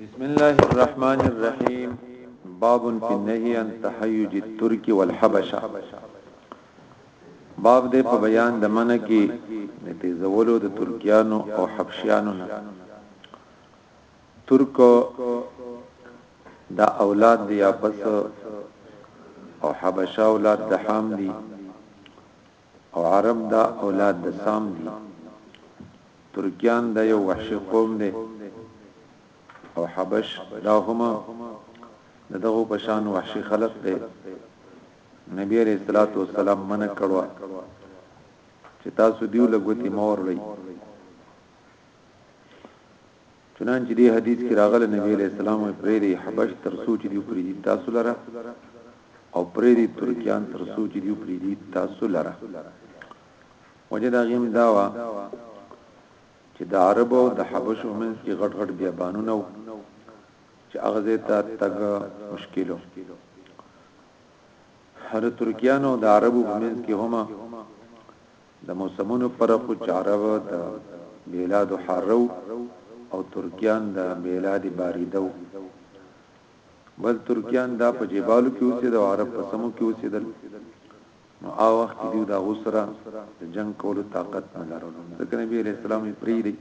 بسم الله الرحمن الرحيم باب في النهي عن تحيج الترك والحبشه باب دې په بیان د من کې د تیزولو د ترکیانو او حبشیانو نه ترک دا اولاد دی اپس او حبشه اولاد د حام دی او عرب دا اولاد د سام دي ترکیان دا یو وحشي قوم دی او حبش دا هم دغه په شان وحشي خلق دی نبی علیہ الصلوۃ والسلام منع کړو چې تاسو دیو لګوتی مور لې چنانچه دې حدیث کې راغلي نبی علیه السلام وایي پرېږدئ حبش تر څو چې دوی پرېږدي تاسو لره او پرېږدئ ترکیان تر څو چې دوی پرېږدي تاسو لره وجه دا غیم دا وا چې د عربو د حبشو منځ کې غټ غټ بیابانونه وو چې هغه زه ته تګ مشکلو هر ترکیانو د عربو په منځ کې هما د موسمونو فرقو چې عرب د بېلادو حارو او ترکيان د بېلادې باریدو بل ترکيان دا په جبالو کې اوسېدل او عرب په سمو کې اوسېدل نو هغه وخت کې دوی د هغو سره د جنگ کولو طاقت نه لرلو ځکه نبی علیہ السلام یې پریږدي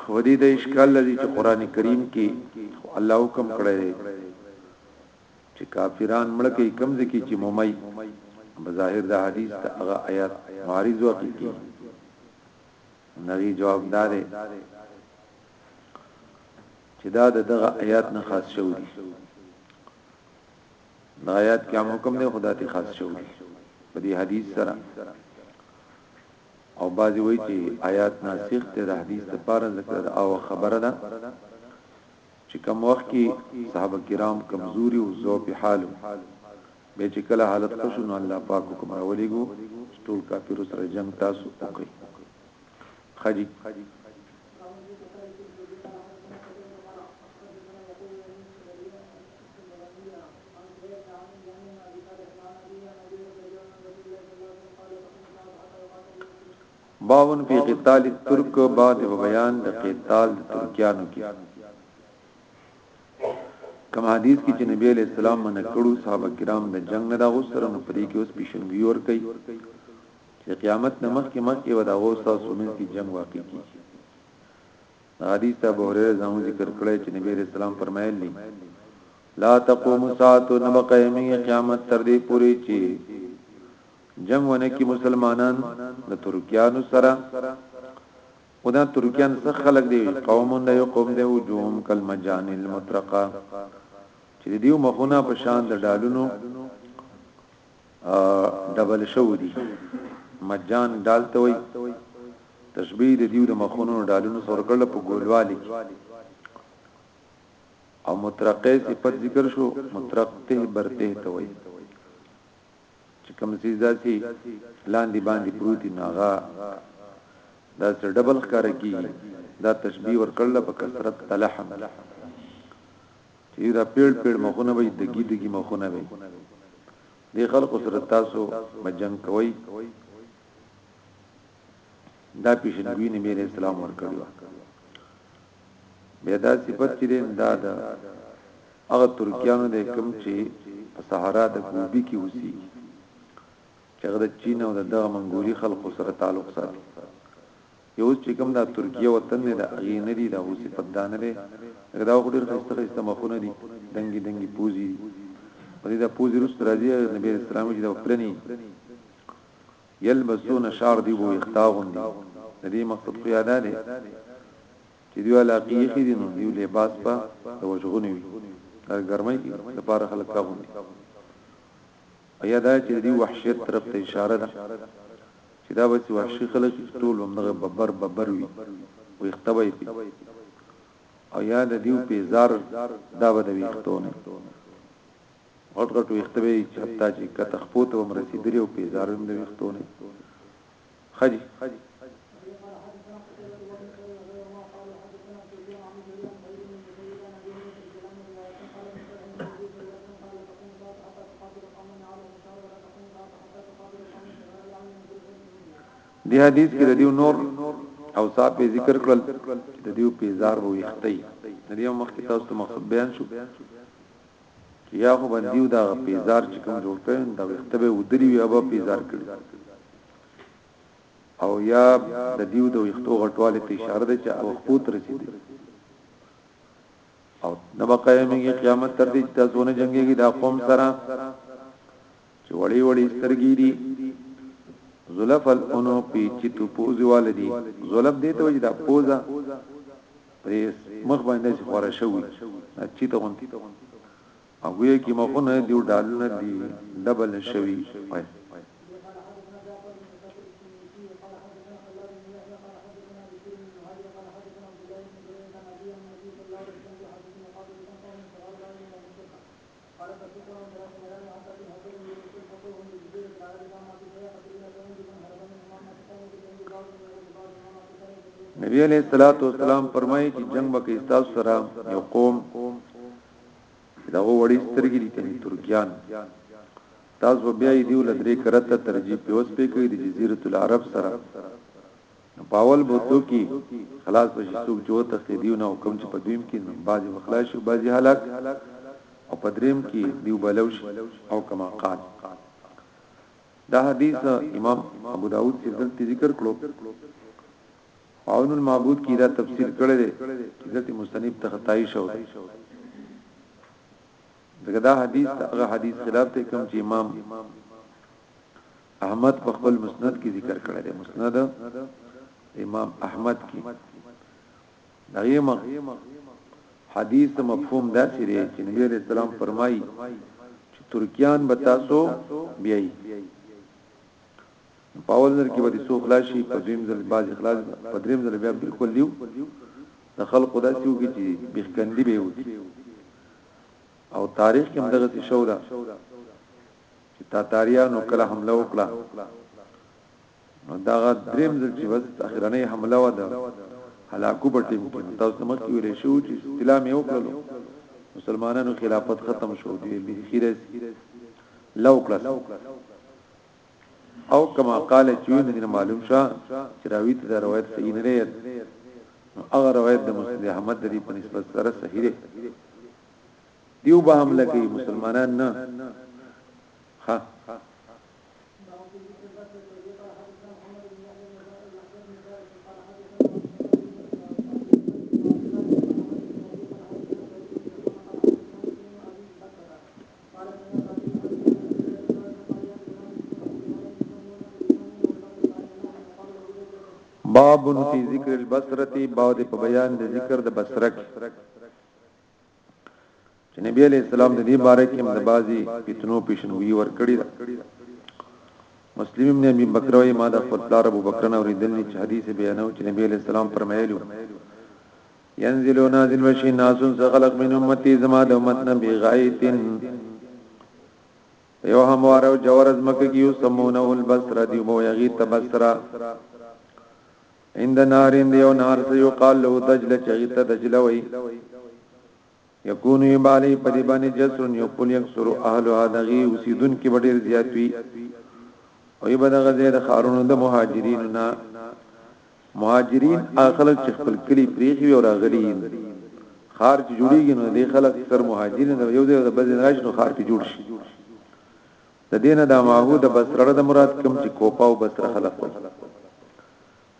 خو دې د اشکال لري چې قران کریم کې الله حکم کړی دی چه کافران مړه کوي کوم ځای کی چه مومي بظاهر د حدیث د هغه آیات معارض واقع کی نغی جواب داره چه دا د دغه آیات نه خاص شو دي دا آیات کې هم حکم دی خدا ته خاص شو دي په دې حدیث سره او بعضی وایي چې آیات ناسخ ته د حدیث لپاره ذکر او خبره ده چې کوم وخت کې صحابه کرام کمزوري او ضعف حال به چې کله حالت خوشو نو الله پاک حکم راولېګو ټول کافر سره جنگ تاسو وکړي خدي باون فی قتال الترک باندې په بیان د قتال د ترکیانو کې کوم حدیث کې چې نبی علیہ السلام منع کړو صحابه کرام د جنگ نه دا غوسره نو پرې کې اوس پیشنګي ور کوي چې قیامت نه مخکې مخکې ودا غوسه سومن کې جنگ واقع کیږي حدیث ته بوره زمو ذکر کړی چې نبی علیہ السلام فرمایلی لا تقوم ساعت نبقیمی قیامت تر دې پوری چې جنګ ونه کی مسلمانان د ترکیانو سره او دا ترکیان څخه خلق دی قوم نه یو قوم دی وجوم کل مجان المطرقه چې دیو مخونه په شان د ډالونو ډبل شو دي مجان ډال ته وي تشبیه د دیو د مخونو ډالونو سره کړل په ګولوالي او مترقه صفت ذکر شو مترقه برته ته وي چې کوم څه داسي لاندې باندې پروتي ناغا دا څه ډبل ښکار کی دا تشبیه ور کړل په کثرت تلحم چې دا پیړ پیړ مخونه وي دګي دګي مخونه وي د خلکو سره تاسو مجنګ کوي دا پیشنګوی نبی رسول الله ور کړو بیا دا صفت چې دی دا ده هغه ترکیانو دی کوم چې په صحرا د ګوبي کې اوسي چې هغه د چین او د دغه منګولي خلکو سره تعلق ساتي یو چې کوم دا ترکیه وطن دی دا غي نه دی دا اوسې پدانه دی دا خو ډېر خسته خسته مخونه دي دنګي دنګي پوزي دي په دې د پوزي رست راځي نبی اسلام چې دا پلني یلبسون شعر دی بو اختاغون دی ندی مقصد خو یادا دی چې دی علاقی یخی دی نو دی لباس په د وجغونی وی تر ګرمای کی د پاره خلک کاغون دی ایا دا چې دی وحشیت طرف ته اشاره ده چې دا به وحشی خلک ټول همدغه ببر ببر وی وی اختبای پی او یا د دیو پیزار دا به د ویختونه غټ غټ ویخته به چې حتی چې کته خپو ته هم رسیدلی او پیزار هم د ویختو نه خجی دی حدیث کې د دیو نور او صاحب په ذکر کړل د دیو پیزار وو یختي د دیو مخکې تاسو ته مقصد بیان شو چې یا خو بندي او دغه پیزار چې کوم جوړ کړي دا وخت به ودلی وي ابا پیزار کړي او یا د دیو د وختو غټواله ته اشاره ده چې او خپوت رسیدي او نبا قیامي قیامت تر دې چې تاسو نه جنگيږي دا قوم سره چې وړې وړې سترګې دي زلف الانوق چې تو پوزي والدي زلف دې ته وجه دا پوزا پریس مخ باندې چې خورا شوی چې ته غونتی او وی کی مخونه دیو ډالونه دی ډبل شوی وای نبی علیہ الصلوۃ والسلام فرمایي چې جنگ به کې تاسو سره یو قوم دغه وړي سترګې دي کني ترکیان تاسو بیا یې دیو لدرې کرته ترجیح پیوس پې کوي د جزیره العرب سره نو په اول بوتلو کې خلاص بشي څوک چې وتښتي دیو نه حکم چې په دویم کې نو بعضی بخلاص شو بعضی هلاک او په دریم کې دیو بلوش او کما قال دا حدیث امام ابو داود چې دلته ذکر کړو عون المعبود کی دا تفسیر کړی دی چې دلته مستنیب ته خدای شو دغه دا حدیث هغه حدیث خلاف ته کوم چې امام احمد په خپل مسند کې ذکر کړی دی مسند امام احمد کې دغه حدیث ته مفهوم دا چې دی چې نبی علیہ السلام فرمایي چې ترکیان به تاسو بیایي په اول ځل کې به د سو خلاصي په دویم ځل باز اخلاص په دریم ځل بیا بالکل دیو د خلق خدا سیو کې چې بخکندي به وي او تاریخ کې هم دغه شو ده چې تاتاریانو کله حمله وکړه نو دا دریم ځل چې وس اخرنۍ حمله و ده هلاکو په ټیم کې تاسو ته مخکې ویل شو چې استلام یې وکړلو مسلمانانو خلافت ختم شو دی به خیرس لو کلاس او کما قال چوین دین معلوم شو چې راوی ته روایت صحیح نه لري هغه روایت د مسلم احمد د دې په نسبت سره صحیح دی دیو به حمله کوي مسلمانان نه ها باب فی ذکر البصره باو د په بیان د ذکر د بصره چې نبی علی السلام د دې باره کې د بازي فتنو پیشنوي ور کړی دا مسلم ابن ابي بکر وايي ما د خپل پلار ابو بکر نه اوریدل چې حدیث بیانو چې نبی علی السلام فرمایلی ينزل نازل وشي ناس زغلق من امتي زما د امت نبي غايتين یو هموار او جورز مکه کیو سمونه البصره دی بو یغی تبصره عند نارین دیو نار ته یو قال له دجله چغیته دجله وی یکون یبالی پدی باندې جسر یو پل یکسر اهل هدغی وسیدون کې ډیر زیات وی او یبدغه زید خارونو د مهاجرین نه مهاجرین اخلق چې خپل کلی پریخي او راغلي خار چې جوړیږي نو د خلک سر مهاجرین یو ځای د بل راځي نو خار کې جوړ شي د دې نه د ماهو د بصره د مراد کوم چې کوپا او بصره خلق وي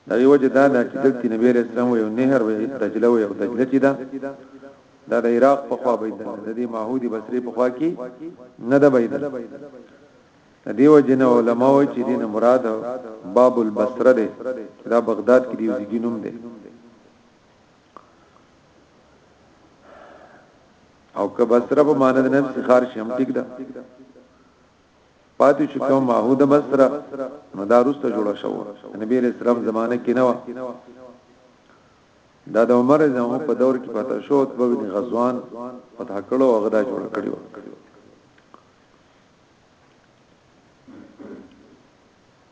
دا یو چې دا د دلته نبی علیہ السلام یو نهر وي دجله وي او دجله چې دا دا د عراق په خوا بيد د دې ماهو د بصره په خوا کې نه د بيد د دیو جن علماء چې دین مراد باب البصره ده دا بغداد کې دیو ځګینوم ده او که بصره په معنی د نفس خار شم ټیک ده پاتې شو کوم معهود بصره نو دا روسته جوړه شو نبی رسول الله زمانه کې نه و دا د عمر زمو په دور کې پاتې شو په بن غزوان فتح کړو هغه دا جوړ کړو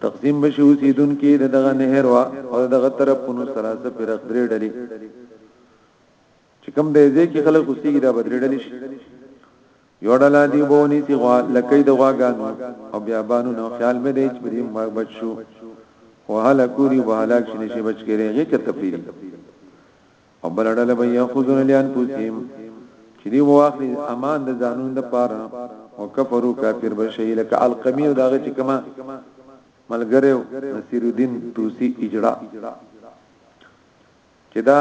تقسیم بشي اوسیدونکو د دغه نهر وا او دغه طرفونو سره سره فرق درې ډلې چې کوم د دې کې خلک اوسېږي دا بدرې ډلې شي یو ډله دی بونی سی غوا لکې د غواګانو او بیا بانو نو خیال مې دی چې دې ما بچو وهله کوری وهلاک شنه شي بچ کېږي غي کته پیری او بل ډله به یاخذون لانفسهم چې دی واخلي امان د ځانون د پاره او کفرو کافر بشي لکه القمی او داغه چې کما ملګریو نصیر الدین توسی اجرا چې دا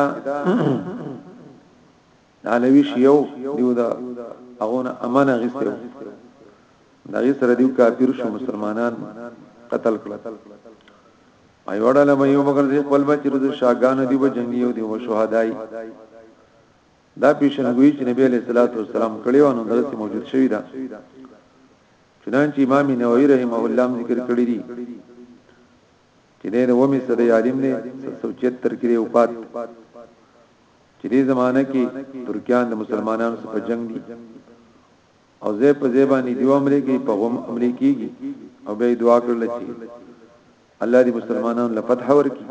علوی شیو دیو دا هغه امان غسته دا غي سره دیو کافر شو مسلمانان قتل کړل ایو ډله به یو بغل ځای خپل بچی د شاګانو دی به جنگي او دی و شهدای دا پیشنګوی چې نبی علیہ الصلوۃ والسلام کړي و نو درسه موجود شوی دا چنانچه امام نووي رحمه الله ذکر کړی دی چې د ومه صدې عالم نه 776 کې وفات چې دې زمانہ کې ترکیان د مسلمانانو سره جنگ دي او زه په زیبانی دیو امریکای په غم امریکایږي او به دعا کړل چې الله دې مسلمانانو له فتح ورکړي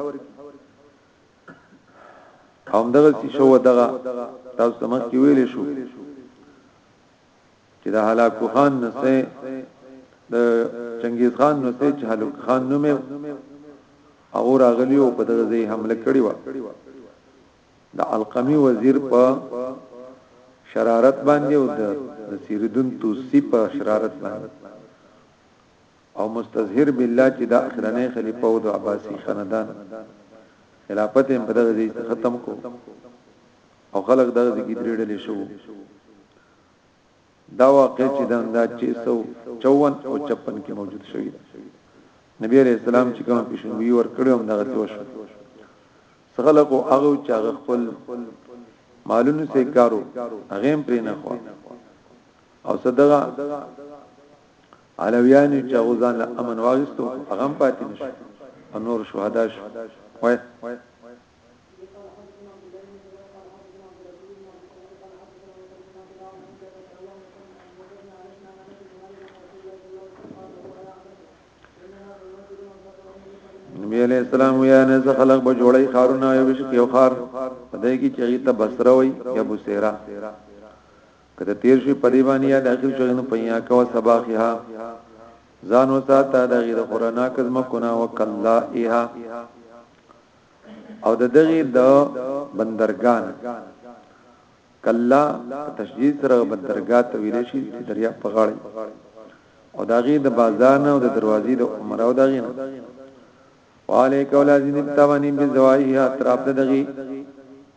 هم دغه سی شو دغه تاسو سمخ کې ویل شو چې د هلاکو خان نسه د چنگیز خان نسه چې هلاکو خان نومه او راغلی او په دغه ځای حمله کړې و د القمی وزیر په شرارت باندې او د سیردون توسی په شرارت باندې او مستظهر بالله چې دا اخرنۍ خلیفہ او د عباسی خاندان خلافت هم په دغه ځای کې ختم کو او خلک دغه ځای کې درېډل شو دا واقع چې دا 654 او 56 کې موجود شوی نبی عليه السلام چې کوم پیشنګوي ور کړو هم دغه څه وشو سغلقو هغه چې هغه خپل مالونو سې کارو هغه پرې نه خو او صدقه علویان چې هغه ځان له امن واغستو هغه هم پاتې نشو او نور شهدا شو وای نبی علیہ السلام یا نه ز خلق به جوړی خارونه یو شي یو خار دای کی چې ته بصره وای یا بصیره کته تیر شي په دی باندې یا داخل شي نو پیا کا وسباخها ځان وساته د غیر قرانا کزم کنا وکلا ایها او د دغه د بندرګان کلا تشدید سره بندرګاه ته ویل شي چې دریا په غاړه او داغه د بازار نه او د دروازې د عمره او داغه نه وعليك ولازم التواني بزوائها اطراف دغه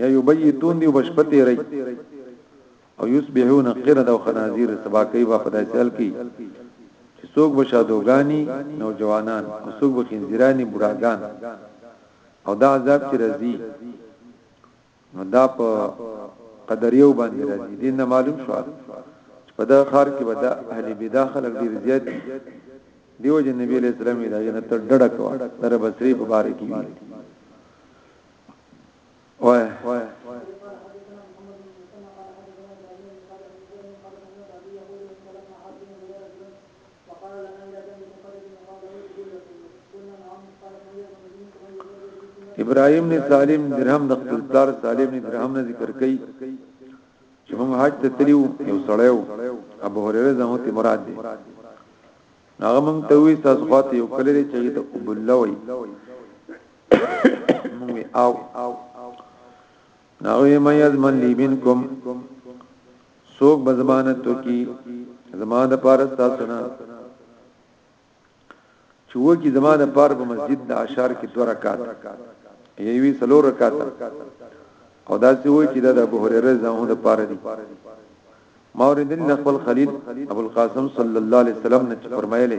یا یبیتون دی بشپه تیری او یصبحون قرد او خنازیر سبا کوي با په داسې حال کې چې څوک بشادوګانی نوجوانان او څوک بخنزیرانی بډاګان او دا عذاب چې راځي نو دا په قدریو باندې راځي دین نه معلوم شو په دا خار کې به دا اهل بدع خلک ډیر زیات دي دیو جن نبی علیہ السلام دا جنت ډډه کوا در بصری مبارک وی وای ابراهيم بن سالم درهم د خپل پلار سالم بن درهم نه ذکر کړي چې موږ حج ته تلو یو سړیو ابو هريره زمو ته مراد دي هغه موږ ته وی تاسو خاطر یو کله چې ته ابو الله وي مونږ او نو ما یزمن لی منکم سوق بزمانت کی زما د پاره تاسو نه چې و کی زما د پاره په مسجد د اشار کې دوه رکعات یوی سلو رکعات او دا سی وای چې دا د ابو هريره زمو د پاره دي ما اوریدل خپل خلیل ابو القاسم صلی الله علیه وسلم نه فرمایلی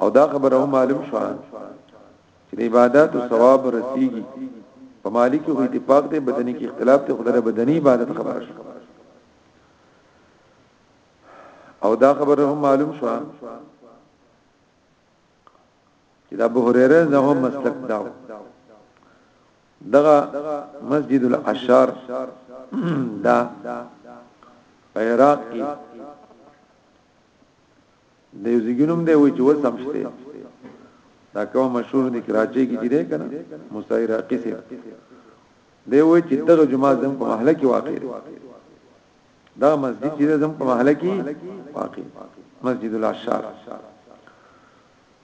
او دا خبره هم معلوم شوه چې د عبادت او ثواب رسیږي په مالک کې اتفاق دی بدني کې اختلاف دی خدای بدني عبادت خبره شوه او دا خبره هم معلوم شوه چې د ابو هريره نه هم مسلک داو دغه مسجد الاشار دا په عراق کې د یو زګینوم دی وای چې وسم شته دا کوم مشهور دی کراچۍ کې دی کنه مستعیر قصه دی وای چې دغه جمعه زم په محله کې واقع دی دا مسجد چې زم په محله کې واقع مسجد العشار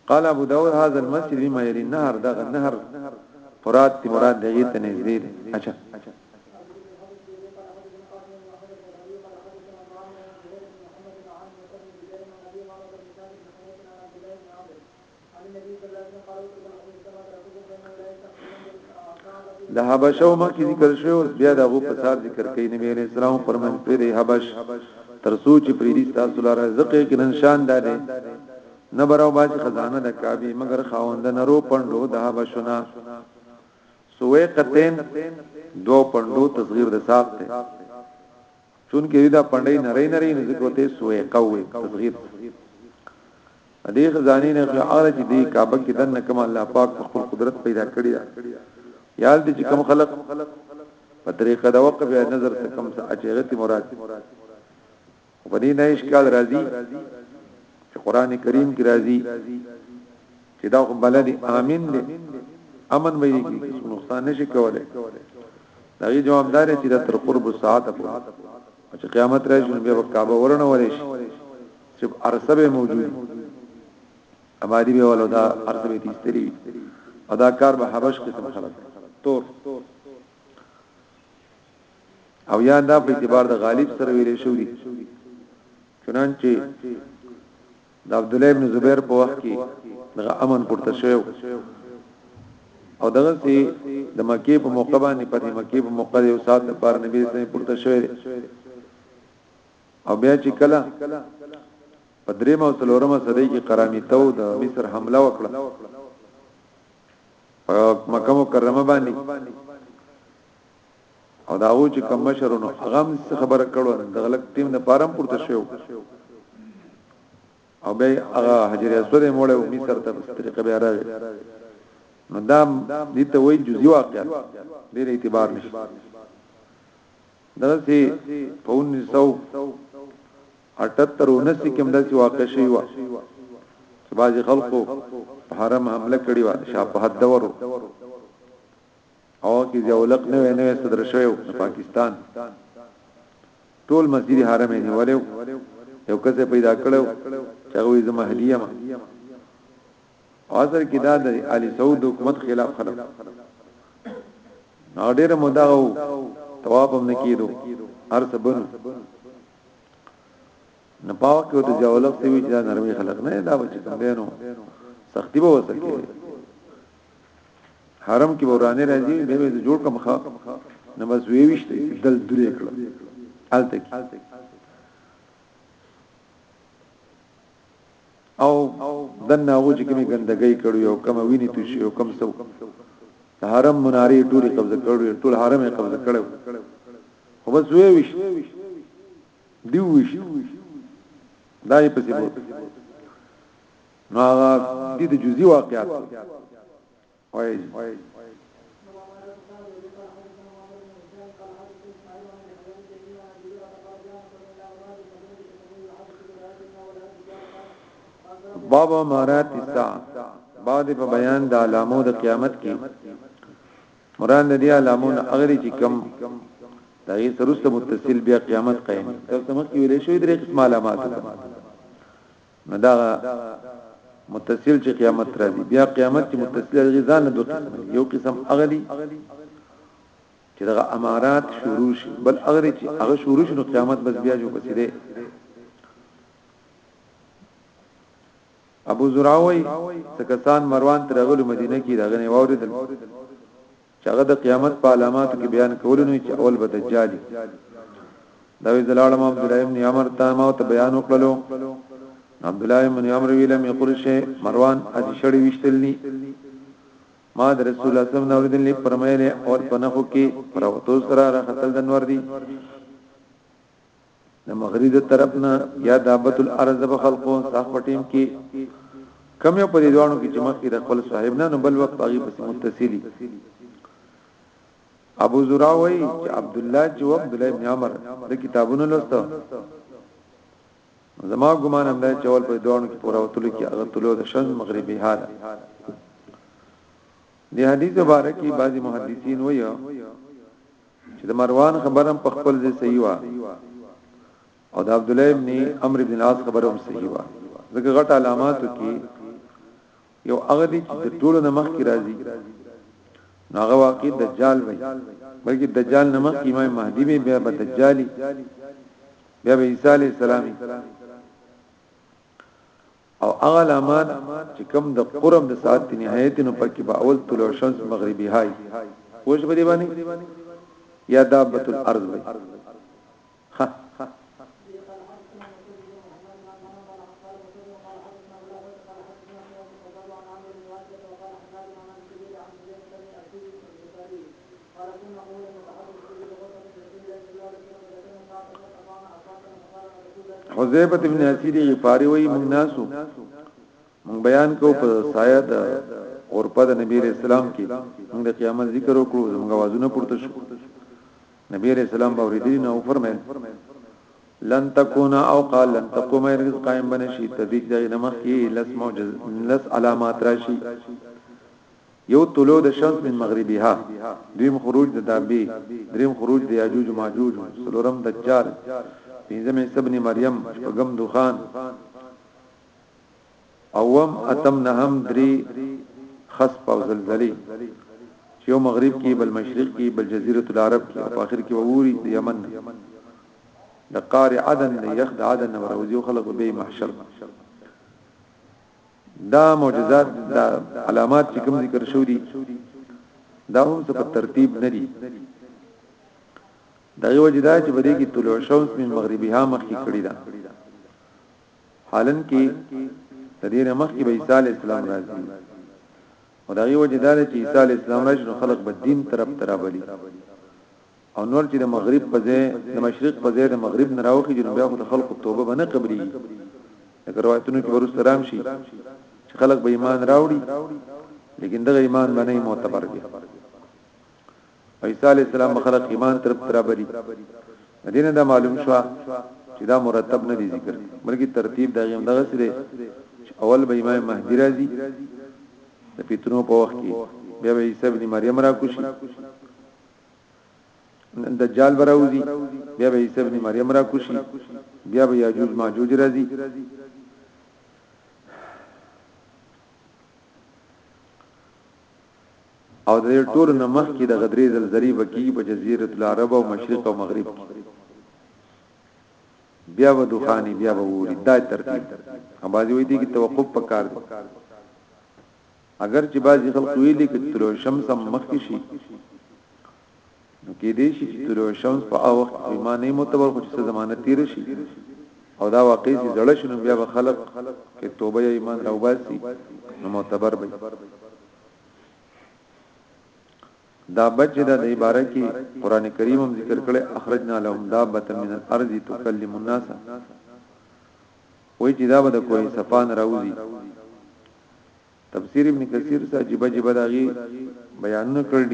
قال ابو داود هذا المسجد مما يلي النهر دغه نهر فرات دی مراد دغه ته نږدې دی اچھا د حبشو مکه ذکر شو بیا د ابو فساد ذکر کین نبی علیہ السلام فرمایي پر حبش تر سوچ پریدي تاسو لاره زقه کې نشان داري نه براو باج خزانه د کعبه مگر خاوند نرو پندو د حبشنا سوې قتین دو پندو تصغیر د ساق ته چون کې دا پندې نری نری نه ذکرته سوې قوي تصغیر دې خزانه نه خلاره چې دې کعبه کې دنه کوم الله پاک خپل قدرت پیدا کړی دا یال دې چې کوم خلق په طریقه د وقف یا نظر څخه کوم څه اچېږي مراد خو په دې نه اشکال راځي چې قران کریم کې راځي چې دا خو بلد امین دی امن به یې نقصان نشي کولای دا یي جوابدار چې د تر قرب ساعت په چې قیامت راځي نو به کعبه ورنه وري شي چې ارسبه موجود اماری به ولدا ارسبه تیستری ادا کار به حبش قسم خلک تور او یا دا په اعتبار د غالب سره ویل شو دي چنانچه د عبد الله ابن زبیر په وخت کې دغه امن پورته شو او دغه سي د مکی په موقع باندې په مکی په موقع یو سات پر نبی سره پورته شو او بیا چې کله په دریم او څلورمه صدۍ کې قرامیته او د مصر حمله وکړه په مکه مکرمه باندې او دا و چې کوم مشرونو هغه خبره کړو د غلط ټیم نه پارم پورته شو او به هغه حجر اسود موړ او مصر ته طریقه به راوي نو دا دې ته وایي جزئی واقعا دې اعتبار نشي دغسی په 1978 او 19 کې مداسي واقع شوی و چې بعضي خلکو حرم حمله کړې و شاپ حد دورو او کې ځولق نه وې نه صدر شویو پاکستان ټول مسجد حرم نیولیو یو کسه پیدا کړو چې هغه زما مهدیه ما اثر کې دا د علي سعود حکومت خلاف خلک نو ډېر مداو تواب هم نکیدو هر څه بنو نه پاو کې د جولق سی وی چې نرمي خلق نه دا بچ کم دینو سختی به وسکه حرم کې ورانه راځي به به جوړ کم ښه نو بس وی وشته دل درې کړه الته کې او دنه هغه چې کومه ګندګۍ کړو یو کومه ویني تو شي یو کم سو حرم مناری ټول قبضه کړو ټول حرم یې قبضه کړو خو بس وی وش دی وش دای په څیر نو هغه دې د جزئي واقعات وایي باب امارات الساعه بعد په بیان د علامو د قیامت کې مراد دې علامو اغری چې کم دا یې سرسته متصل بیا قیامت قائم تاسو مخکې ویلې شوې درې قسم علامات نو دا متصل چې قیامت را دي بیا قیامت چې متصل دی ځان دوه قسم یو قسم اغلی چې دا امارات شروع شي بل اغری چې هغه شروع شي نو قیامت بس بیا جو پسې دی ابو زراوی سکسان مروان ترغلو مدینه کې راغنه واوریدل چې هغه د قیامت په علاماتو کې بیان کول نو چې اول به دجالي دا وی زلالم عبد الله ابن عمر ته ما ته بیان وکړلو عبد الله ابن عمر ویل مې قرشه مروان از شړې وشتلني ما د رسول الله صلی الله علیه وسلم فرمایله اور پنهو کې پروتو سره راختل دنور دي د مغرب طرف نه یا دابت الارض په خلقو صاحب پټیم کې کم یو په دې دوانو کې چې مخکې د خپل صاحب نه بل وخت هغه پس متصلي ابو زرا وای چې عبد الله جو عبد الله ابن عمر د کتابونو لوسته زما ګمان هم دی چې ول په دوانو کې پورا وتل کې هغه تلو د شن مغربي حال دی حدیث مبارکي بعضي محدثین وایي چې د مروان خبره هم په خپل ځای صحیح و او د عبد الله ابن عمرو ابن العاص خبره هم صحیح و ځکه غټ علاماتو کې یو هغه دي چې د ټولو نمخ کې راځي نو هغه واقع دجال وي بلکې دجال نمخ امام مهدی به بیا به دجالي بیا به عیسی علی السلام او هغه علامات چې کوم د قرب د ساعت په نهایت نو پکې به اول طلوع شمس مغربي هاي وښ به دی باندې یا دابت الارض وي ها حذیبه ابن اسیری غفاری وی مونږ ناسو مونږ بیان کو په سایت اور په د نبی رسول الله کې مونږ د قیامت ذکر وکړو زموږ आवाजونه پورته شو نبی رسول الله باور دي نو فرمایل لن تكون او قال لن تقوم رزق قائم بنشي تدیج دغه نمخ کې لس معجز لس علامات راشي یو طلوع الشمس من مغربها دویم خروج د دابې دریم خروج د یاجوج ماجوج څلورم دجال پنځم عیسی ابن مریم شپږم دخان اوم اتم نهم درې خسف او زلزلې چې یو مغرب کې بل مشرق کې بل جزیره العرب کې او په اخر کې ووري د یمن د قار عدن د یخ د عدن وروزي خلق به محشر دا معجزات دا علامات چې کوم ذکر شو دي دا هم څه په ترتیب نه دي دا یو جدا چې بده کې طلوع شمس من مغربها مخ کې کړی دا حالن کې د دې مخ کې به عیسی علی السلام راځي او دا یو جدا چې عیسی علی السلام راځي نو خلق به دین طرف ترابلی او نور چې د مغرب په ځای د مشرق په ځای د مغرب نه راوخی جنو بیا خو د خلکو توبه به نه قبلي لکه روایتونو کې ورسره رام شي چې خلک به ایمان راوړي لیکن دغه ایمان باندې معتبر دی عیسی علی السلام خلق ایمان تر برابرۍ دینه دا معلوم شو چې دا مرتب نه دی ذکر بلکې ترتیب دا غیم دغه سره اول به امام مهدی راځي د پیترو په وخت کې بیا به عیسی ابن مریم را کوشي دجال براوزی بیا به عیسی ابن مریم را کوشي بیا به یاجوج ماجوج راځي او د ټول نمخ کې د غدرې زلزلې بکی په جزیره العرب او مشرق او مغرب کې بیا و دوخانی بیا و وری دا ترتیب اباځي وې دي کې توقف پکار دی اګر چې بعضی خلک ویلي چې طلوع شمس هم مخکې شي نو کې دې شي چې طلوع شمس په هغه وخت کې ما نه متبر خو چې زمانه تیر شي او دا واقعي چې زړه شنو بیا به خلک کې توبه یا ایمان راوباسي نو معتبر به دا بچ دا د عبارت کې قران کریم هم ذکر کړي اخرجنا لهم دابه من الارض تکلم الناس وای چې دا به د کوه صفا نه راوځي تفسیر ابن کثیر سره جبه جبه داغي بیانونه کړل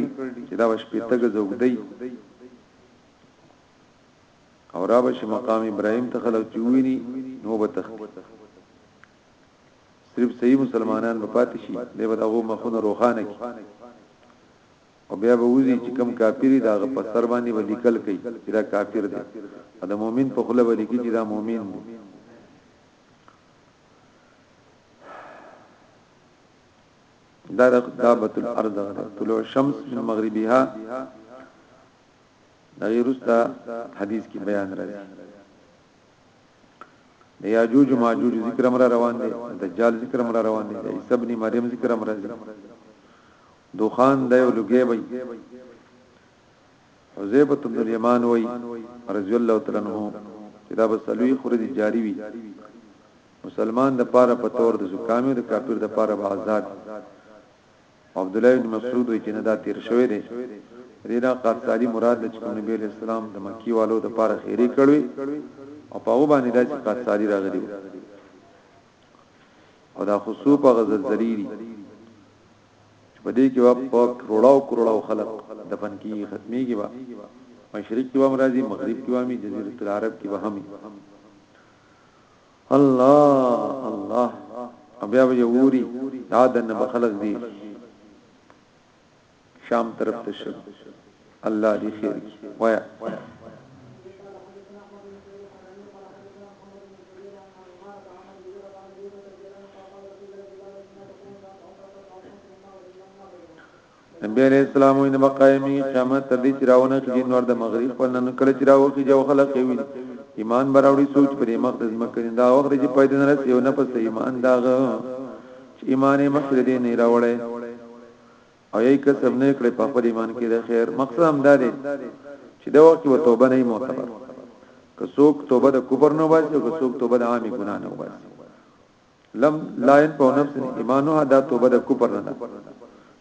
چې دا شپته غزوګدی او را به شي مقام ابراهيم ته خلک چويني نو به تخت صرف صحیح مسلمانان به پاتې شي د به دغه مخونه روخانه کی او بیا به وځي چې کوم کافر وي د هغه په سر باندې به لیکل کوي چې دا کافر دی او د مؤمن په خوله به لیکي چې دا مؤمن دی دا دابت الارض طلوع الشمس من مغربها دا یرستا حدیث کې بیان راځي د یاجوج ماجوج ذکر امر روان دي دجال ذکر امر روان دي عیسی ابن مریم ذکر امر راځي دوخان دی او لګي وي حذیبه بن الیمان وای رضی الله تعالی عنہ چې دا به سلوي خوري جاری وي مسلمان د پاره په تور د زکامي د کافر د پاره به آزاد عبد الله بن مسعود وی چې نه دا تیر شوی دی ریدا قاتالی مراد د چکم نبی علیہ السلام د مکی والو د پاره خیری کړوي او په هغه باندې داسې قاتالی راغلی او دا خصوصا غزل ذلیری چې په دې کې وخت په کروڑاو کروڑاو خلک دفن کی ختميږي با مشرق کې وام راځي مغرب کې وامي جزيره العرب کې وهمي الله الله بیا به یوري دا د نه بخلق دي شام طرف ته شو الله دی خیر کی وایه. نبی علیہ السلام ان مقایمی قیامت تر دې چې راونه کې نور د مغرب په نن کله چې راو کې جو خلق وي ایمان براوړي سوچ پرې مقدس مکرین دا وخت چې پیدا نه رسي او نه پس ایمان داغه چې ایمان مخکې دې نه راوړې او یی کسب نه کړی په خپل ایمان کې د خیر مقصد هم دا دی چې دا وخت و توبه نه معتبر که څوک توبه د کفر نه واسي که څوک توبه د عامي ګنا نه واسي لم لا ان په نفس ایمانه دا توبه د کفر نه ده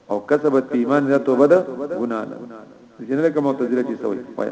او کسبت په ایمان دا توبه د ګنا نه ده جنله کوم معتزله چې سوي پای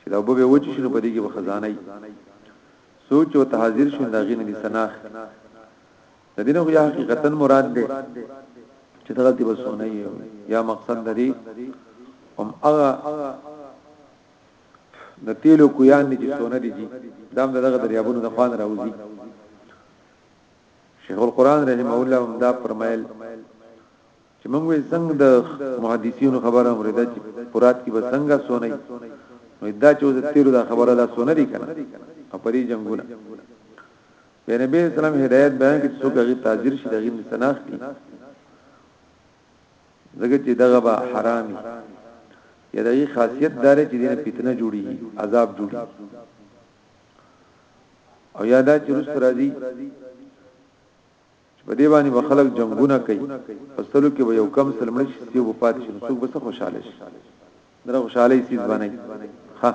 چې دا وبو به وچ شنو په دې کې به خزانه ای سوچ او تحذير شون دا غین دي سناخ د دې نو یا حقیقتا مراد ده چې دغه دی بسونه یا مقصد دري هم هغه د تیلو کویان دي چې سونه دي جی دام دغه دریابونو د خوان راوځي شیخ القران رحمه الله هم دا فرمایل چې موږ وې څنګه د محدثینو خبره اوریدا چې فرات کې به څنګه سونی نو دا چې د تیرو دا خبره دا سونه لري کنه او پرې جنگونه به نبی اسلام هدایت بیان کې څوک غي تاجر شي دغه سناخ کی زګه چې دغه به حرامي یا دغه خاصیت دار چې دینه فتنه جوړي عذاب جوړي او یادا چې رس راځي چې په دې باندې به خلک جنگونه کوي پسلو کې به یو کم سلمړ شي سی وو پاتې شي څوک به خوشاله شي دغه خوشاله شي ځبنه ها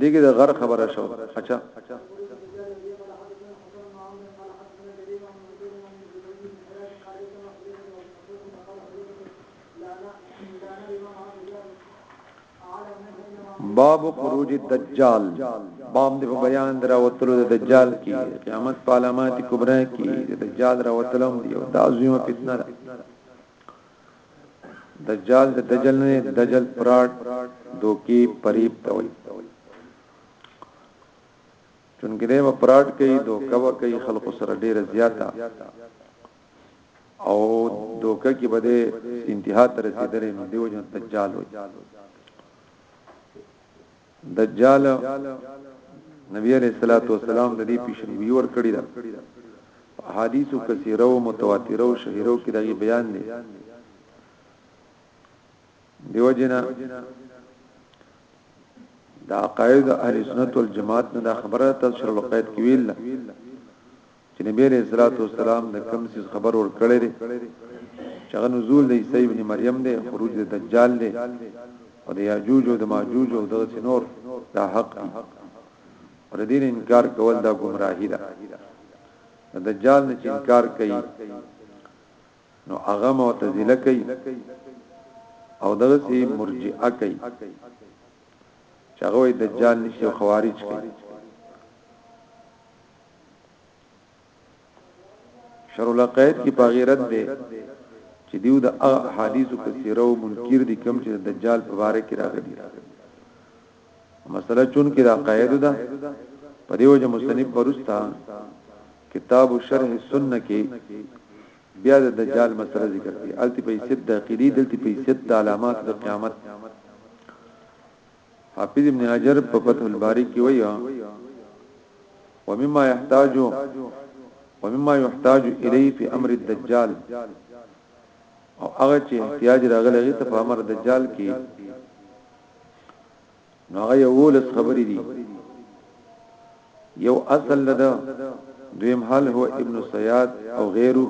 دغه د غر خبره شو اچھا باب خروج الدجال باب د بیان دراوتلو د دجال کی قیامت په علامات کبرا کی د دجال راوتلم دی او دا عظیمه فتنه ده دجال د دجل نه دجل پراټ دوکي پریب توي چونکه دی به پراډ کوي دوکه به کوي خلکو سره ډیره زیاته او دوکه کې به دی انتها ته رسیدلی نو دیو جن دجال وي دجال نبی علیہ الصلوۃ والسلام د دې پیشنوی ور کړی دا حدیث کثیره او متواتره او شهیره کې دغه بیان دی دیو جنا دا عقاید اهل سنت والجماعت نه دا خبره تفسیر القید کې ویل چې نبی علیہ الصلوۃ والسلام د کوم څه خبر ور کړی دی چې هغه نزول د عیسی ابن مریم دی خروج د دجال دی او د یاجوج او د ماجوج او د سنور دا حق دی پر دین انکار کول دا گمراهی ده دجال نه انکار کوي نو هغه معتزله کوي او دغه سي مرجئه کوي چې هغه وي دجال نشي او خوارج کوي شر القید کی باغیرت ده چې دیو د احادیث په سیرو منکر دي کوم چې دجال په باره کې راغلي مسله چون کې دا قاعده ده په دیو چې مستنیب پرستا کتاب شرح السنه کې بیا د دجال مسله ذکر کړي التی په حیثیت د عقیدی دلتی په حیثیت د علامات د قیامت حافظ ابن حجر په فتح الباری کې وایي ومما يحتاج ومما يحتاج اليه في امر الدجال او هغه چې احتیاج راغلی غي ته په امر دجال کې نو هغه یو لس خبرې دي یو اصل لده دویم حال هو ابن سیاد او غیره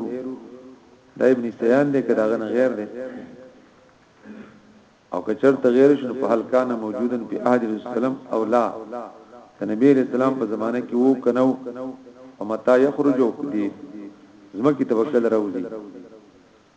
دا ابن سیان دی که داغه نه غیر دی او که چرته غیر شنو په حال کان موجودن په عهد السلام او لا د نبی اسلام په زمانه کې وو کنو او متا یخرجو دی زمکه تبکل راوځي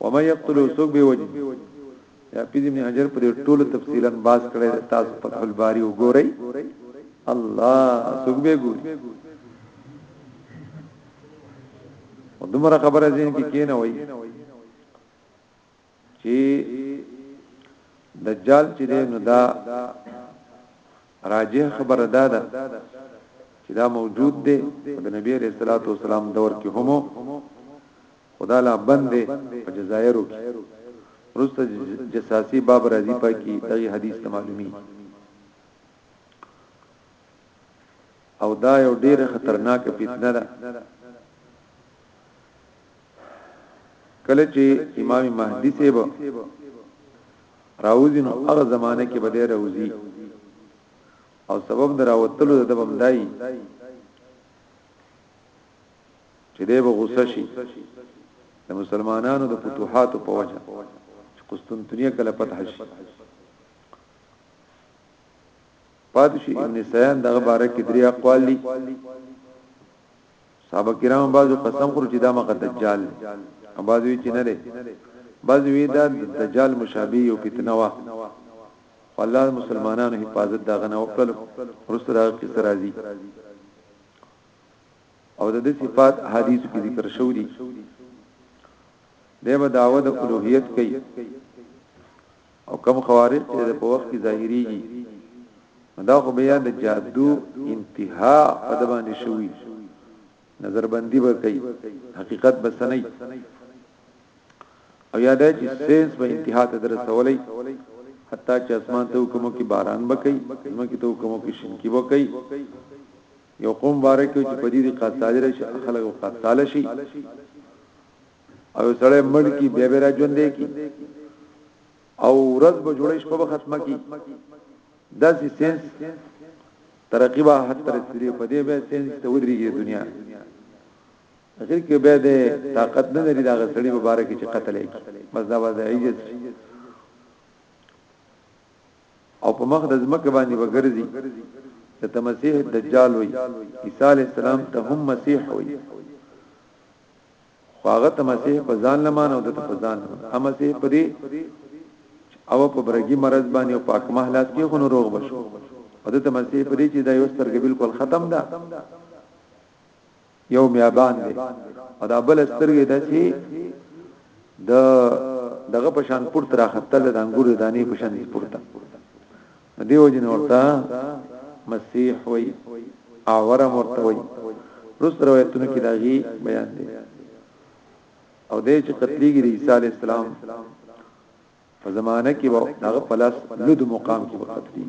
ومن يقتل يوسف به وجه یا پیز ابن حجر پر ټولو تفصیلا باز کړی تاسو فتح الباری وګورئ الله سوګ به ګوري دومره خبره زین کې کینه وای چې دجال چې دی نو دا راجح خبره دا ده چې دا موجود دی او د نبی علیه الصلاۃ والسلام دور کې هم خدا لا بند په جزایرو کې رسته جساسی باب راځي پکې دغه حدیث ته معلومي او دا یو ډیره خطرناک فتنه ده کله چې امام مهدی سیب راوځي نو هغه زمانه کې بده راوځي او سبب دراوتلو د بم دای چې دی به غوسه شي د مسلمانانو د فتوحاتو په وجه چې قسطنطنیه کله فتح شي پادشي ابن سیان دغه باره کې درې اقوال دي صحابه کرام بعضو قسم خورو چې دا مخه دجال دی او بعضو چې نه دی بعضو وی دا دجال مشابه یو فتنه وا الله مسلمانانو حفاظت دا غنه وکړل ورسره قصه راځي او د دې صفات حدیث کې ذکر شو دي دیو داوود اولوہیت کوي او کم خوارج چې د په وخت کې ظاهريږي دا خو بیا د جادو انتها په د باندې شوی نظر بندي به کوي حقیقت بس نه او یاد چې سینس به انتها ته درسولې حتی چې اسمان ته حکم کې باران بکې نو کې ته حکم کې شین کې بکې یو قوم بارکه چې په دې قاتل شي خلک قاتل شي او سړی مړ کی بیا به را ژوند کی او ورځ به جوړې شپه به ختمه کی دا سي سنس ترقی به حد تر سری په دې به سنس ته ودرېږي دنیا اخر کې به دې طاقت نه لري دا غسړي مبارک چې قتل یې بس دا وځي عجز او په مخ د ځمکه باندې وګرځي چې ته مسیح دجال وي عیسی علی السلام ته هم مسیح وي خو هغه ته مسیح په ځان نه مانو د په ځان هم مسیح په دې او په برګي مرز باندې او پاک محلات کې خو روغ بشو او د مسیح په دې چې دا یو سترګې بالکل ختم ده یو میا باندې او دا بل سترګې د چې د دغه پشان پورته راخته د انګور دانی پشان پورته دیو جن ورته مسیح وای او ورم ورته وای رس روایتونو کې داغي بیان دي او دې چې قتلېږي د عیسی علی السلام په زمانه کې وو هغه پلاس لود مقام کې وقتلي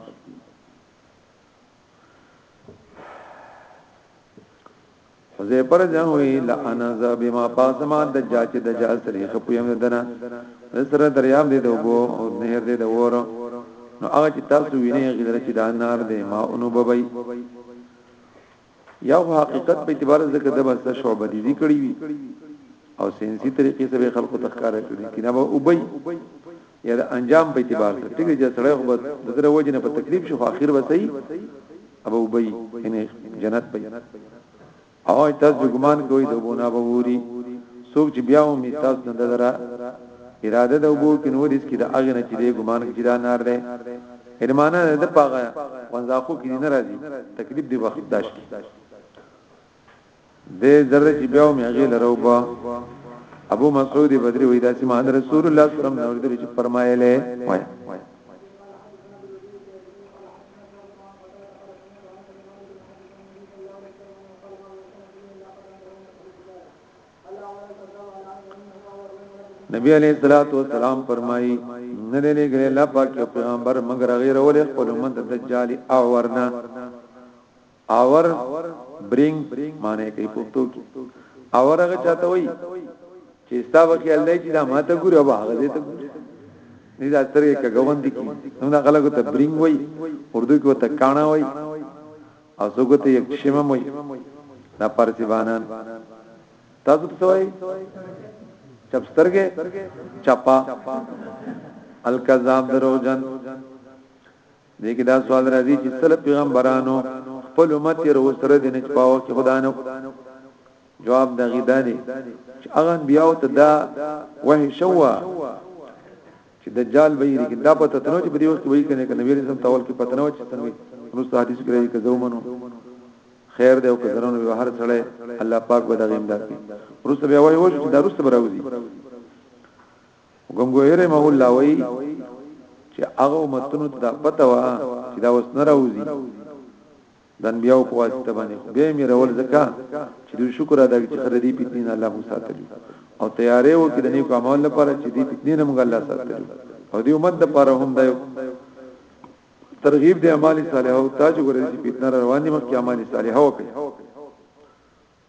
حذیفه رضی الله وی لا انا ذ بما پاسما د جاچ د جال سره خپویم دنا سره دریاب دې دوبو او نهر دې دور نو هغه چې تاسو وینئ غیر چې دا نار دې ما انو ببای یو حقیقت په اعتبار ځکه د بس شعبه دي ذکر وی او سینسی طریقې سره خلکو تخکار کړی کینه به وبای یا د انجام په اعتبار سره ټیک دی سړی خو به د در وجه نه په تکلیف شي خو اخر به صحیح ابو بی یعنی جنت بی او تاسو ګمان کوئ د بونا به ووري څوک چې بیا هم تاسو نه دره اراده د وبو کې نور اس کې د اغه نه چې دی ګمان کې دا نار دی ارمانه د پاغه وانځاخو کې نه راځي تکلیف دی وخت داش کی دې ذره چې بیا مې هغه لره وبا ابو مسعود بدری وې داسې ما رسول الله صلی الله علیه وسلم نور دې چې فرمایله وای نبی علیہ الصلوۃ والسلام فرمایي نه لري ګره لا پاک پیغمبر مگر غیر ولې خپل من د دجال او ورنه اور برینګ معنی کوي پښتو کې اور هغه چاته وایي چې ستا په خیال دی چې دا ماته ګوري او هغه دې ته ګوري نه دا سترګې کګون دي کی نو دا خلکو ته برینګ وایي اردو کې وته کاڼه وایي او څوک ته یک شمه وایي دا پارسی بانان تاسو څه وایي چپ سترګې چپا الکذاب دروجن دې کې دا سوال راځي چې سل پیغمبرانو خپل امت یې روسره دي نه چې پاوه کې خدا نه جواب د غیدا دي چې هغه انبیاو ته دا وه شو چې دجال به یې کې دا پته تنو چې په دې وخت کې وایي کنه کنه ویل سم تاول کې پته نه و چې څنګه نو حدیث کې راځي کزو منو خیر دی او کزرونو به هر سړی الله پاک به دغه امداد کوي روسته به وایي وځي چې دا روسته براوځي ګنگوهی رحمه الله وی چې هغه امتونو ته پته وا چې دا وس نه راوځي د انبیو په واسطه باندې به مې رول زکا چې دوی شکر ادا کړي چې خره دې پتنی نه الله ساتلی او تیارې وو کې د نیکو اعمال لپاره چې دې پتنی نه موږ الله ساتلی او دې امت لپاره هم دا ترغیب د اعمال صالحه او تاج ګورې چې پتنه رواني مخ کې اعمال صالحه وکړي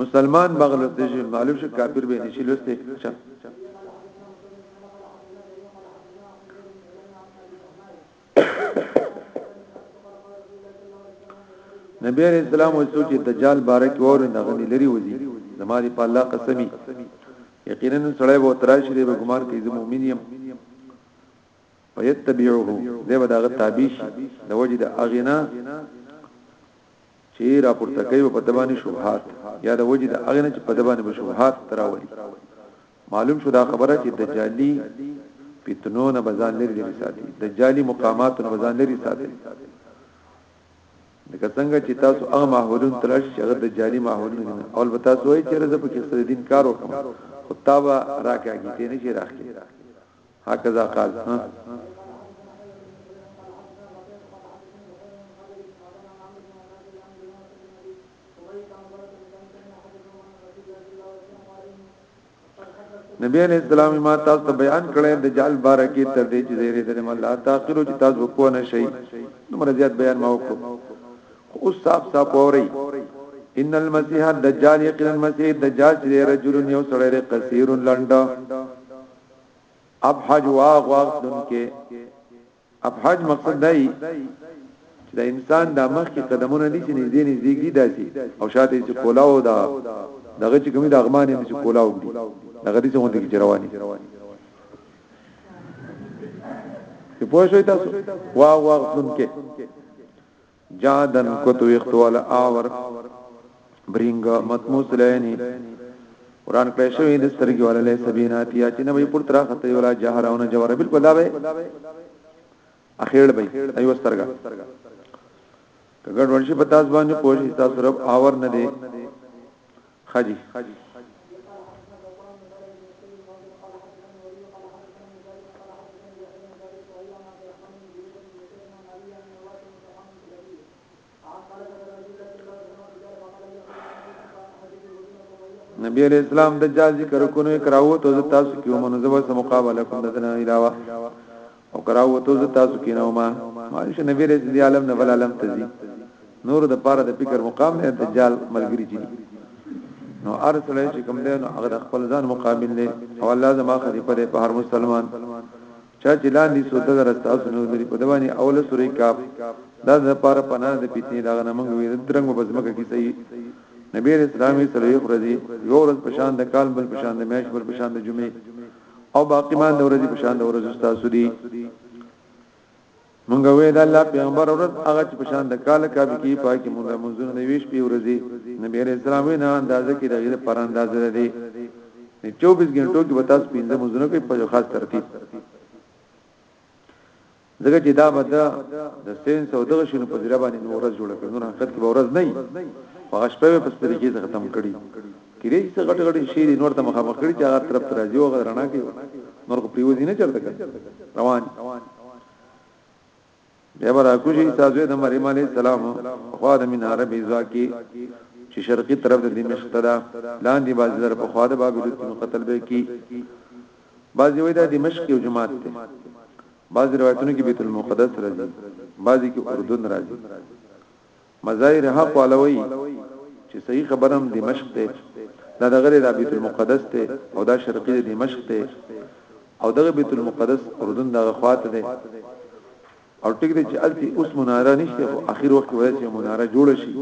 مسلمان بغلط شي معلوم شي کافر به نشي لسته شي نبی علیہ السلام وایي چې دجال بارک اور نه غني لري وځي زماري په الله قسمي یقینا سړی به تراشي دی به ګمان کوي زه مؤمن یم ويتبعه دی به داغه تابع شي د وجه د اغنا چې را پورته کوي په دبانې شبهات یا د وجه د اغنا چې په دبانې شبهات تراولي معلوم شو دا خبره چې دجالي فتنو نه بزان لري لري ساتي دجالي مقامات نه بزان لري ساتي لکه څنګه چې تاسو هغه ماحولون تلاش چې هغه دجالي ماحولون نه اول به تاسو وایي چې زه په کې دین کار وکم خو تابا راکاږي ته نه شي راخي هکذا قال ها نبی علیہ السلام ما تاسو ته بیان کړی د جال بارکی تر دې چې زیری د الله تاخیرو چې تاسو کو نه شي نو مرزیات بیان ما وکړو خو صاحب صاحب اوري ان المسيح الدجال یقینا المسيح الدجال چې رجل یو سړی قصير لنډ ابحج واغ واغ دن کې ابحج مقصد دی چې د انسان د مخ کې قدمونه دي چې نږدې نږدې کی داسي او شاته چې کولاو دا دغه چې کومي د اغمان یې چې کولاو دي دغه دې څنګه کې رواني چې پوه شئ تاسو واغ واغ دن کې جادن کوت ویختو علا آور برینګ مطموس لینی قران کړه شوی د سترګې ولا له سبیناتی چې نه وي پر تر خطه ولا جهراونه جوار بالکل دا به اخیر به ایو سترګه کګړ ورشي په تاسو باندې پوښي تاسو رب آور نه دی ښه دي. نبی علیہ السلام دجال ذکر کونو اکراو تو تاسو کیو منو زبر سره مقابله کوم دتنا علاوه او کرا وته ز تاسو کې نو ما مانش نبی رز دی عالم نه بل عالم تزي نور د پاره د فکر مقام نه دجال ملګری چي نو ار سره چې کوم دی نو هغه خپل ځان مقابل دی او الله زما خلیفہ دی په هر مسلمان چا چې لاندې سوته درسته اسنو لري په دواني اوله سورې کاپ دا د پاره پناه د پیتنی دا نه موږ وی درنګ په ځمکه کې صحیح نبی اسلامي صلی الله علیه وسلم یو ورځ پشان د کال بل پشان د میاش بل پشان د جمعې او باقی مان د ورځې په شان د ورځې تاسو دي مونږ وې د الله پیغمبر ورځ هغه چې په شان د کال کاب کې پاکي مونږه منځونه نه ویش په ورځې نبی عليه السلام نه اندازه کې د غیر پر اندازه ده دي 24 غنټو کې وتا سپینځه منځونه کې په خاص ترتیب ځکه چې دا بده د ساينس او دغه شنو په ذریعہ باندې نور جوړ کړي نور حقیقت کې به ورځ نه وي هغه شپه په سترګې څخه تم کړي کړي چې غټ غټ شي نور ته مخامخ کړي چې هغه طرف تر راځي او غرنا کوي نور کو پریوزي نه چلته کړي روان بیا برا کوشي تاسو د مریم علی السلام خو د من عربي زاکي چې شرقي طرف د دمشق ته لاندې باز در په خواده باب د قتل به کی بعضی وای دا دمشق یو جماعت دی بعضی روایتونو کې بیت المقدس راځي بعضی کې اردن راځي مظاهر حق علوی چې صحیح خبرم دمشق ته دا دغه د بیت المقدس ته او دا شرقي د دمشق ته او دغه بیت المقدس اردن دغه خواته ده او ټیک دې چې التی اوس مناره نشته خو اخر وخت وایي چې مناره جوړ شي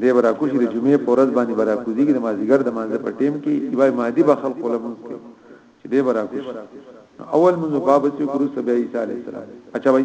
دی به راکوشي د جمعې په ورځ باندې به راکوزيږي د مازیګر د مانځه په ټیم کې ایبای مادي به خلق لمونځ کوي چې دی به راکوشي اول منځ باب چې ګورو سبي عیسی علی السلام اچھا وای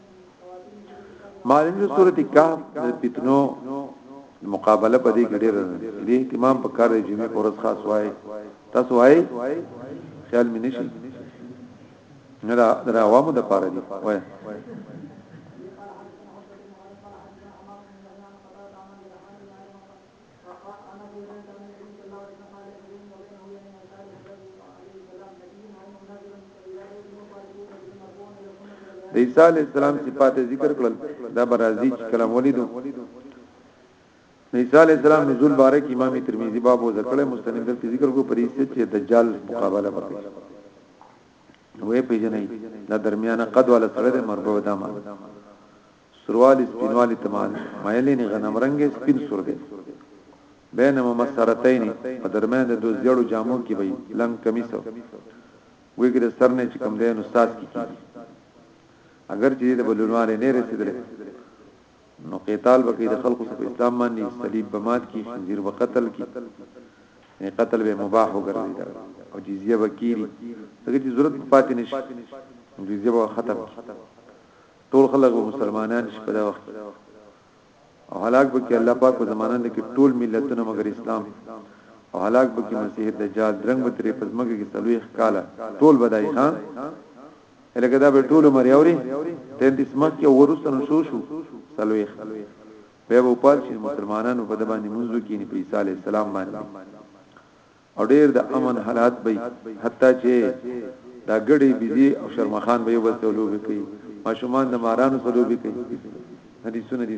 معلوم دي سورۃ کهف د فتنو مقابله په دې کې ډېر دي اهتمام په کار دی جمعې پورز خاص وای تاسو وای خیال مې نشي نه دا د عوامو د پاره دي وای د عیسی علی السلام صفات ذکر کړل دا برازي چې کلام ولیدو عیسی علی السلام نزول بارک امام ترمذی باب او ذکر مستند د ذکر کو پرې چې دجال مقابله وکړي نو یې پیژنې دا درمیانه قد ولا سره مربوع دما سوروالی سپینوالی ته مایلین غنم رنگ سپین سور دی بین ممسرتین په درمیان د دوه زیړو جامو کې وي لنګ کمیس وي کې د سر نه چې کم دی نو ساس کې کیږي اگر چې د بلونواله نه رسیدل نو قتال وکي د خلکو په اسلام باندې صلیب بمات کی خنزیر وقتل کی نه قتل به مباح وګرځي دا او جزیه وکيري دغه چې ضرورت پاتې نشي جزیه به ختم ټول خلک به مسلمانان شي په دا وخت او هلاک به کې الله پاک په زمانه کې ټول ملتونه مګر اسلام او هلاک به کې مسیح دجال درنګ به ترې پزمګه کې سلوي ښکاله ټول بدای خان الګه دا به ټول مری اوري ته دې سمک کې ورسره شو شو سلوي به په پال شي مسلمانانو په دبانې منځو کې نه په عیسی علی السلام باندې او ډیر د امن حالات به حتی چې دا ګړی بيزي او شرمخان به یو بل سره لوبي کوي ماشومان د مارانو سره لوبي کوي حدیثونه دي